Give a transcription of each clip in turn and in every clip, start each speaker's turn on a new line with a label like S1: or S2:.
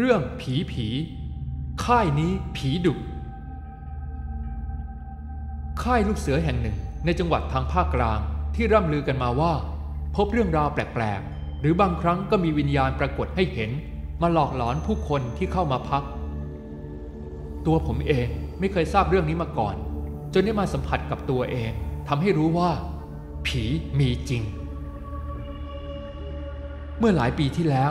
S1: เรื่องผีผี ค่ายนี้ผีดุ ค่ายลูกเสือแห่งหนึ่งในจังหวัดทางภาคกลางที่ร่ำลือกันมาว่า พบเรื่องราวแปลกๆ หรือบางครั้งก็มีวิญญาณปรากฏให้เห็น มาหลอกหลอนผู้คนที่เข้ามาพัก ตัวผมเองไม่เคยทราบเรื่องนี้มาก่อน จนได้มาสัมผัสกับตัวเองทำให้รู้ว่า ผีมีจริง เมื่อหลายปีที่แล้ว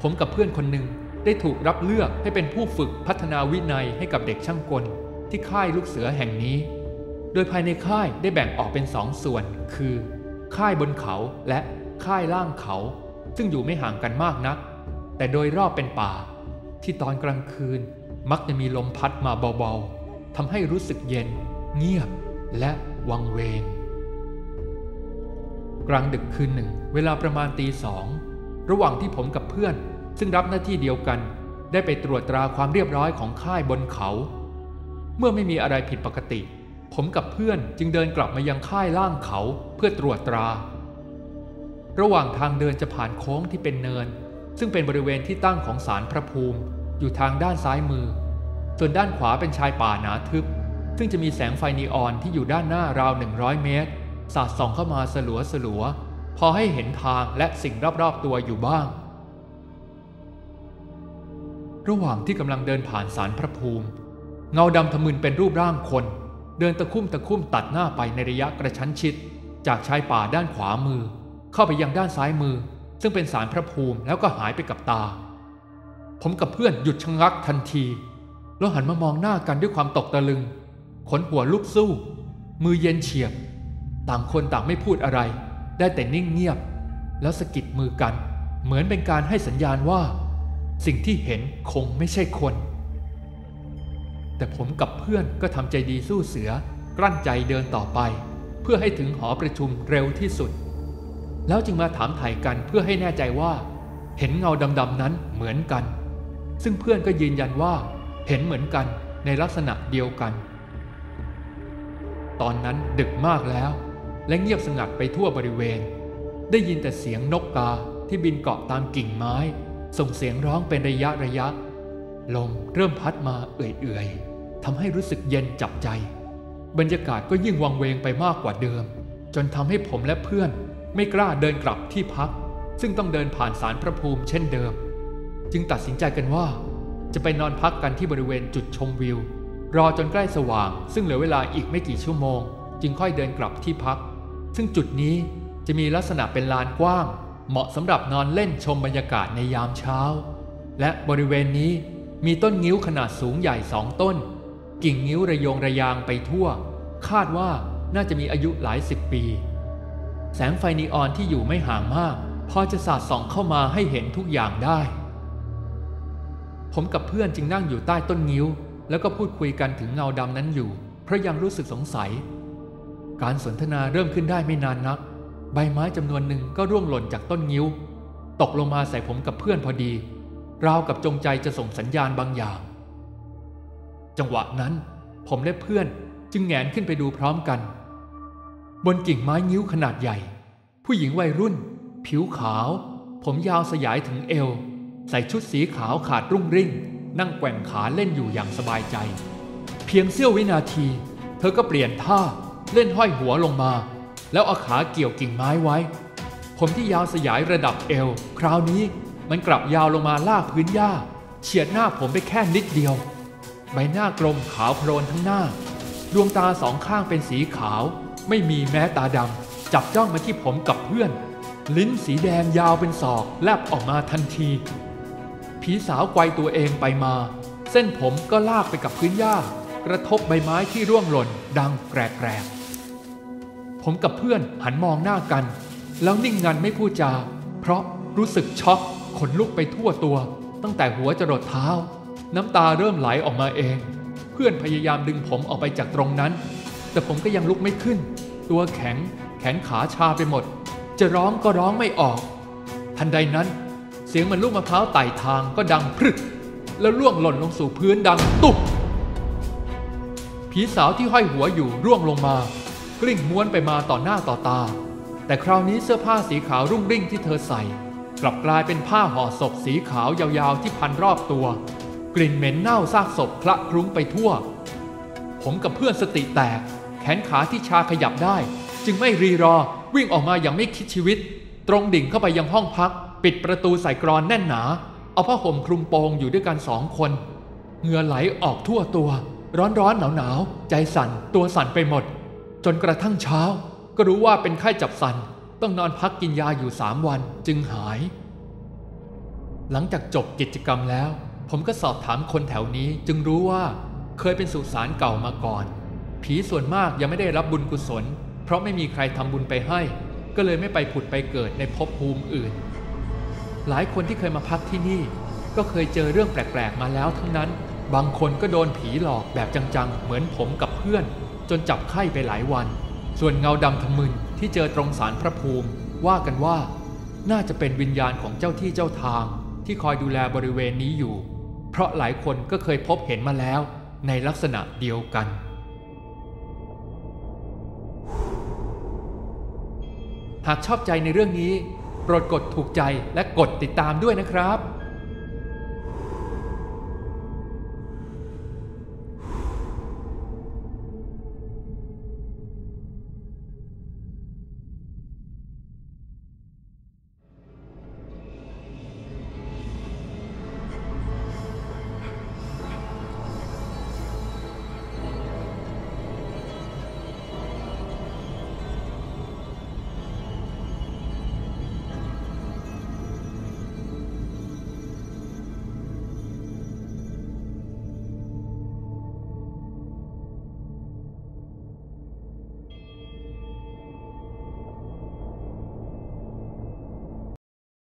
S1: ผมกับเพื่อนคนหนึ่ง ได้ถูกรับเลือกให้เป็นผู้ฝึกพัฒนาวินัยให้กับเด็กช่างกล ที่ค่ายลูกเสือแห่งนี้ โดยภายในค่ายได้แบ่งออกเป็นสองส่วน คือ ค่ายบนเขาและค่ายล่างเขา ซึ่งอยู่ไม่ห่างกันมากนัก แต่โดยรอบเป็นป่า ที่ตอนกลางคืนมักจะมีลมพัดมาเบาๆทำให้รู้สึกเย็น เงียบ และวังเวง กลางดึกคืนหนึ่ง เวลาประมาณตีสองระหว่างที่ผมกับเพื่อน ซึ่งรับหน้าที่เดียวกัน ได้ไปตรวจตราความเรียบร้อยของค่ายบนเขา เมื่อไม่มีอะไรผิดปกติ ผมกับเพื่อนจึงเดินกลับมายังค่ายล่างเขาเพื่อตรวจตรา ระหว่างทางเดินจะผ่านโค้งที่เป็นเนิน ซึ่งเป็นบริเวณที่ตั้งของศาลพระภูมิ อยู่ทางด้านซ้ายมือ ส่วนด้านขวาเป็นชายป่าหนาทึบ ซึ่งจะมีแสงไฟนีออนที่อยู่ด้านหน้าราว 100 เมตรสาดส่องเข้ามาสลัวสลัวพอให้เห็นทางและสิ่งรอบๆตัวอยู่บ้าง ระหว่างที่กำลังเดินผ่านสารพระภูมิ เงาดำทะมึนเป็นรูปร่างคน เดินตะคุ่มตะคุ่มตัดหน้าไปในระยะกระชั้นชิด จากชายป่าด้านขวามือ เข้าไปยังด้านซ้ายมือ ซึ่งเป็นสารพระภูมิแล้วก็หายไปกับตา ผมกับเพื่อนหยุดชะงักทันที แล้วหันมามองหน้ากันด้วยความตกตะลึง ขนหัวลุกสู้ มือเย็นเฉียบ ต่างคนต่างไม่พูดอะไร ได้แต่นิ่งเงียบ แล้วสะกิดมือกัน เหมือนเป็นการให้สัญญาณว่า สิ่งที่เห็นคงไม่ใช่คน แต่ผมกับเพื่อนก็ทำใจดีสู้เสือกลั้นใจเดินต่อไป เพื่อให้ถึงหอประชุมเร็วที่สุด แล้วจึงมาถามถ่ายกันเพื่อให้แน่ใจว่า เห็นเงาดำๆนั้นเหมือนกัน ซึ่งเพื่อนก็ยืนยันว่า เห็นเหมือนกันในลักษณะเดียวกัน ตอนนั้นดึกมากแล้ว และเงียบสงัดไปทั่วบริเวณ ได้ยินแต่เสียงนกกาที่บินเกาะตามกิ่งไม้ ส่งเสียงร้องเป็นระยะระยะ ลมเริ่มพัดมาเอื่อยๆทำให้รู้สึกเย็นจับใจ บรรยากาศก็ยิ่งวังเวงไปมากกว่าเดิม จนทำให้ผมและเพื่อนไม่กล้าเดินกลับที่พัก ซึ่งต้องเดินผ่านสารพระภูมิเช่นเดิม จึงตัดสินใจกันว่า จะไปนอนพักกันที่บริเวณจุดชมวิว รอจนใกล้สว่าง ซึ่งเหลือเวลาอีกไม่กี่ชั่วโมง จึงค่อยเดินกลับที่พัก ซึ่งจุดนี้จะมีลักษณะเป็นลานกว้าง เหมาะสำหรับนอนเล่นชมบรรยากาศในยามเช้า และบริเวณนี้มีต้นงิ้วขนาดสูงใหญ่สองต้น กิ่งงิ้วระยงระยางไปทั่ว คาดว่าน่าจะมีอายุหลายสิบปี แสงไฟนีออนที่อยู่ไม่ห่างมาก พอจะสาดส่องเข้ามาให้เห็นทุกอย่างได้ ผมกับเพื่อนจึงนั่งอยู่ใต้ต้นงิ้ว แล้วก็พูดคุยกันถึงเงาดำนั้นอยู่ เพราะยังรู้สึกสงสัย การสนทนาเริ่มขึ้นได้ไม่นานนัก ใบไม้จำนวนหนึ่งก็ร่วงหล่นจากต้นงิ้ว ตกลงมาใส่ผมกับเพื่อนพอดี ราวกับจงใจจะส่งสัญญาณบางอย่าง จังหวะนั้น ผมและเพื่อนจึงแงนขึ้นไปดูพร้อมกัน บนกิ่งไม้งิ้วขนาดใหญ่ ผู้หญิงวัยรุ่น ผิวขาว ผมยาวสยายถึงเอว ใส่ชุดสีขาวขาดรุ่งริ่ง นั่งแกว่งขาเล่นอยู่อย่างสบายใจ เพียงเสี้ยววินาที เธอก็เปลี่ยนท่าเล่นห้อยหัวลงมา แล้วเอาขาเกี่ยวกิ่งไม้ไว้ ผมที่ยาวสยายระดับเอว คราวนี้มันกลับยาวลงมาลากพื้นหญ้า เฉียดหน้าผมไปแค่นิดเดียว ใบหน้ากลมขาวโพลนทั้งหน้า ดวงตาสองข้างเป็นสีขาว ไม่มีแม้ตาดำจับจ้องมาที่ผมกับเพื่อน ลิ้นสีแดงยาวเป็นศอกแลบออกมาทันที ผีสาวไกวตัวเองไปมา เส้นผมก็ลากไปกับพื้นหญ้ากระทบใบไม้ที่ร่วงหล่นดังแกรกๆ ผมกับเพื่อนหันมองหน้ากัน แล้วนิ่งงันไม่พูดจา เพราะรู้สึกช็อกขนลุกไปทั่วตัว ตั้งแต่หัวจรดเท้า น้ำตาเริ่มไหลออกมาเอง เพื่อนพยายามดึงผมออกไปจากตรงนั้น แต่ผมก็ยังลุกไม่ขึ้น ตัวแข็งแขนขาชาไปหมด จะร้องก็ร้องไม่ออก ทันใดนั้น เสียงมือนลูกมะพร้าวไต่ทางก็ดังพรึกแล้วล่วงหล่นลงสู่พื้นดังตุ๊บผีสาวที่ห้อยหัวอยู่ร่วงลงมา กลิ้งม้วนไปมาต่อหน้าต่อตา แต่คราวนี้เสื้อผ้าสีขาวรุ่งริ่งที่เธอใส่ กลับกลายเป็นผ้าห่อศพสีขาวยาวๆที่พันรอบตัว กลิ่นเหม็นเน่าซากศพคละคลุ้งไปทั่ว ผมกับเพื่อนสติแตก แขนขาที่ชาขยับได้ จึงไม่รีรอวิ่งออกมาอย่างไม่คิดชีวิต ตรงดิ่งเข้าไปยังห้องพัก ปิดประตูใส่กรอนแน่นหนา เอาผ้าห่มคลุมโปงอยู่ด้วยกันสองคนเหงื่อไหลออกทั่วตัว ร้อนร้อนหนาวหนาวใจสั่นตัวสั่นไปหมด จนกระทั่งเช้า ก็รู้ว่าเป็นไข้จับสัน ต้องนอนพักกินยาอยู่สามวันจึงหาย หลังจากจบกิจกรรมแล้ว ผมก็สอบถามคนแถวนี้จึงรู้ว่าเคยเป็นสุสานเก่ามาก่อน ผีส่วนมากยังไม่ได้รับบุญกุศล เพราะไม่มีใครทำบุญไปให้ ก็เลยไม่ไปผุดไปเกิดในภพภูมิอื่น หลายคนที่เคยมาพักที่นี่ ก็เคยเจอเรื่องแปลกๆมาแล้วทั้งนั้น บางคนก็โดนผีหลอกแบบจังๆ เหมือนผมกับเพื่อน จนจับไข้ไปหลายวัน ส่วนเงาดำทมึนที่เจอตรงสารพระภูมิ ว่ากันว่า น่าจะเป็นวิญญาณของเจ้าที่เจ้าทาง ที่คอยดูแลบริเวณนี้อยู่ เพราะหลายคนก็เคยพบเห็นมาแล้ว ในลักษณะเดียวกัน หากชอบใจในเรื่องนี้ โปรดกดถูกใจและกดติดตามด้วยนะครับ